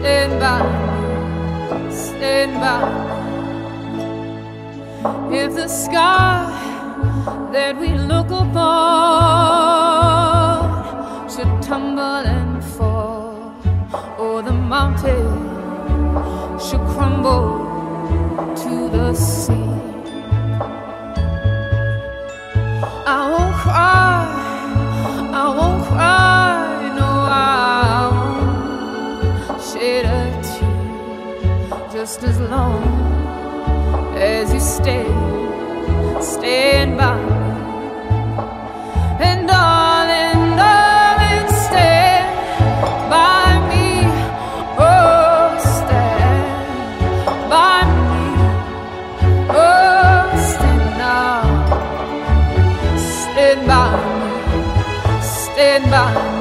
Stand by. Stand by. If the sky that we look upon should tumble and fall, or the mountain should crumble to the sea. I won't cry, I won't cry, just as long as you stay, stand by. And darling, darling, stand by me. Oh, stand by me. Oh, stand now. Stand by me. Stand by.